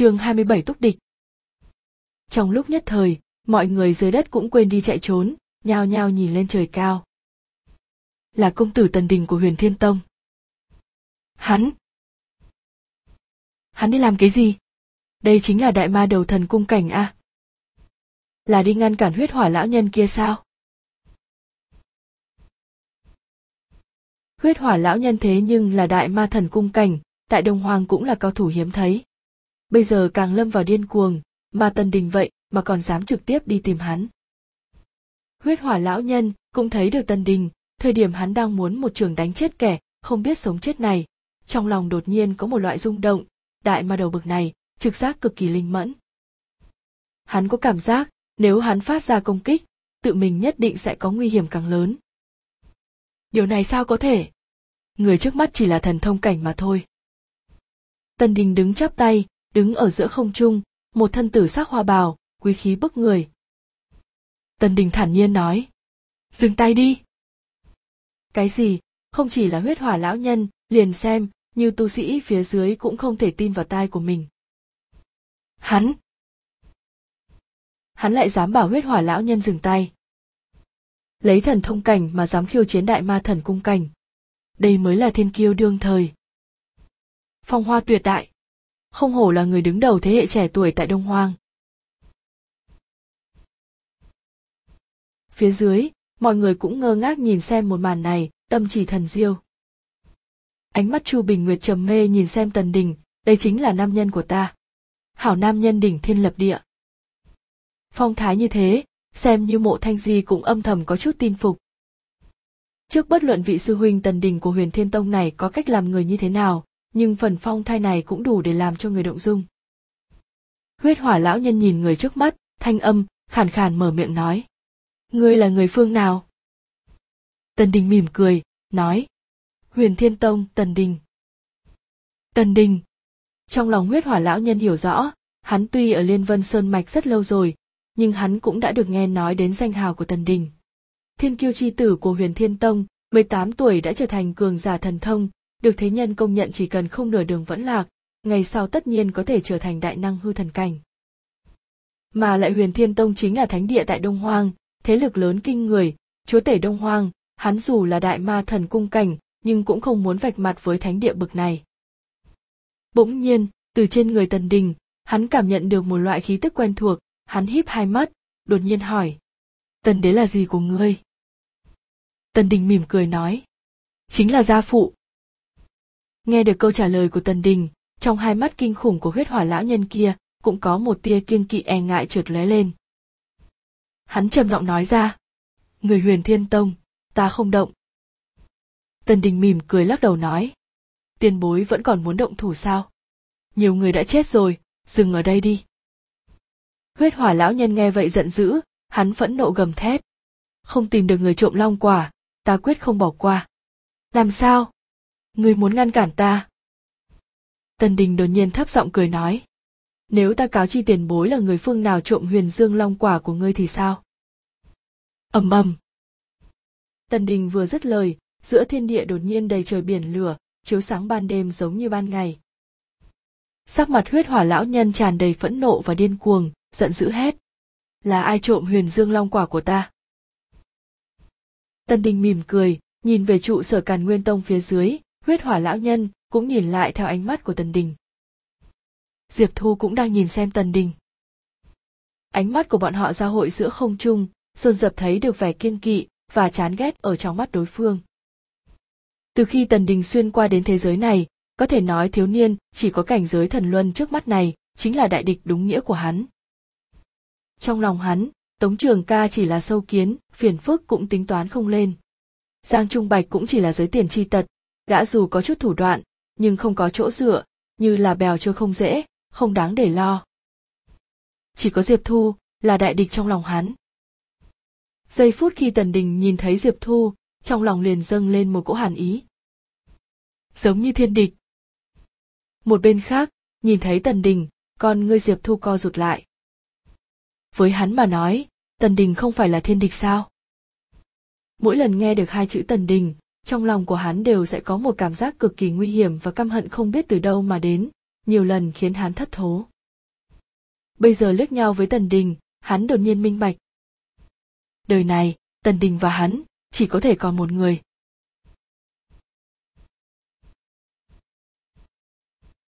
chương 27 túc địch. Trong lúc nhất thời, mọi người dưới đất cũng quên đi chạy trốn, nhao nhao nhìn lên trời cao. Là công tử tần đình của huyền thiên tông. Hắn! Hắn đi làm cái gì? Đây chính là đại ma đầu thần cung cảnh a. Là đi ngăn cản huyết hỏa lão nhân kia sao? Huyết hỏa lão nhân thế nhưng là đại ma thần cung cảnh, tại Đông Hoàng cũng là cao thủ hiếm thấy. Bây giờ càng lâm vào điên cuồng, mà Tần Đình vậy mà còn dám trực tiếp đi tìm hắn. Huyết hỏa lão nhân cũng thấy được Tần Đình, thời điểm hắn đang muốn một trường đánh chết kẻ, không biết sống chết này. Trong lòng đột nhiên có một loại rung động, đại mà đầu bực này, trực giác cực kỳ linh mẫn. Hắn có cảm giác, nếu hắn phát ra công kích, tự mình nhất định sẽ có nguy hiểm càng lớn. Điều này sao có thể? Người trước mắt chỉ là thần thông cảnh mà thôi. Tần Đình đứng chắp tay, đứng ở giữa không trung, một thân tử sắc hoa bào, quý khí bức người. Tần Đình thản nhiên nói, dừng tay đi. Cái gì, không chỉ là huyết hỏa lão nhân, liền xem, như tu sĩ phía dưới cũng không thể tin vào tai của mình. Hắn! Hắn lại dám bảo huyết hỏa lão nhân dừng tay. Lấy thần thông cảnh mà dám khiêu chiến đại ma thần cung cảnh. Đây mới là thiên kiêu đương thời. Phong hoa tuyệt đại không hổ là người đứng đầu thế hệ trẻ tuổi tại Đông Hoang. Phía dưới, mọi người cũng ngơ ngác nhìn xem một màn này, tâm chỉ thần diêu. Ánh mắt Chu Bình Nguyệt trầm mê nhìn xem Tần Đình, đây chính là nam nhân của ta. Hảo nam nhân đỉnh thiên lập địa. Phong thái như thế, xem như mộ thanh di cũng âm thầm có chút tin phục. Trước bất luận vị sư huynh Tần Đình của huyền thiên tông này có cách làm người như thế nào, nhưng phần phong thai này cũng đủ để làm cho người động dung. Huyết hỏa lão nhân nhìn người trước mắt, thanh âm, khàn khàn mở miệng nói. Ngươi là người phương nào? Tần Đình mỉm cười, nói. Huyền Thiên Tông, Tần Đình. Tần Đình. Trong lòng huyết hỏa lão nhân hiểu rõ, hắn tuy ở Liên Vân Sơn Mạch rất lâu rồi, nhưng hắn cũng đã được nghe nói đến danh hào của Tần Đình. Thiên kiêu chi tử của huyền Thiên Tông, 18 tuổi đã trở thành cường giả thần thông, được thế nhân công nhận chỉ cần không nửa đường vẫn lạc, ngày sau tất nhiên có thể trở thành đại năng hư thần cảnh. Mà lại huyền thiên tông chính là thánh địa tại Đông Hoang, thế lực lớn kinh người, chúa tể Đông Hoang, hắn dù là đại ma thần cung cảnh, nhưng cũng không muốn vạch mặt với thánh địa bực này. Bỗng nhiên, từ trên người Tần Đình, hắn cảm nhận được một loại khí tức quen thuộc, hắn híp hai mắt, đột nhiên hỏi. Tần đế là gì của ngươi? Tần Đình mỉm cười nói. Chính là gia phụ, Nghe được câu trả lời của Tần Đình, trong hai mắt kinh khủng của huyết hỏa lão nhân kia cũng có một tia kiên kỵ e ngại trượt lóe lên. Hắn trầm giọng nói ra, người huyền thiên tông, ta không động. Tần Đình mỉm cười lắc đầu nói, tiền bối vẫn còn muốn động thủ sao? Nhiều người đã chết rồi, dừng ở đây đi. Huyết hỏa lão nhân nghe vậy giận dữ, hắn phẫn nộ gầm thét. Không tìm được người trộm long quả, ta quyết không bỏ qua. Làm sao? Ngươi muốn ngăn cản ta? Tần đình đột nhiên thấp giọng cười nói. Nếu ta cáo chi tiền bối là người phương nào trộm huyền dương long quả của ngươi thì sao? Ầm ầm. Tần đình vừa dứt lời, giữa thiên địa đột nhiên đầy trời biển lửa, chiếu sáng ban đêm giống như ban ngày. Sắc mặt huyết hỏa lão nhân tràn đầy phẫn nộ và điên cuồng, giận dữ hét. Là ai trộm huyền dương long quả của ta? Tần đình mỉm cười, nhìn về trụ sở càn nguyên tông phía dưới huyết hỏa lão nhân cũng nhìn lại theo ánh mắt của tần đình. Diệp thu cũng đang nhìn xem tần đình. Ánh mắt của bọn họ giao hội giữa không trung, dồn dập thấy được vẻ kiên kỵ và chán ghét ở trong mắt đối phương. Từ khi tần đình xuyên qua đến thế giới này, có thể nói thiếu niên chỉ có cảnh giới thần luân trước mắt này chính là đại địch đúng nghĩa của hắn. Trong lòng hắn, tống trường ca chỉ là sâu kiến, phiền phức cũng tính toán không lên. Giang trung bạch cũng chỉ là giới tiền tri tật gã dù có chút thủ đoạn, nhưng không có chỗ dựa, như là bèo trôi không dễ, không đáng để lo. Chỉ có diệp thu là đại địch trong lòng hắn. Giây phút khi tần đình nhìn thấy diệp thu, trong lòng liền dâng lên một cỗ hàn ý. Giống như thiên địch. Một bên khác, nhìn thấy tần đình, con ngươi diệp thu co rụt lại. Với hắn mà nói, tần đình không phải là thiên địch sao? Mỗi lần nghe được hai chữ tần đình trong lòng của hắn đều sẽ có một cảm giác cực kỳ nguy hiểm và căm hận không biết từ đâu mà đến, nhiều lần khiến hắn thất thố. Bây giờ liếc nhau với tần đình, hắn đột nhiên minh bạch. Đời này, tần đình và hắn chỉ có thể còn một người.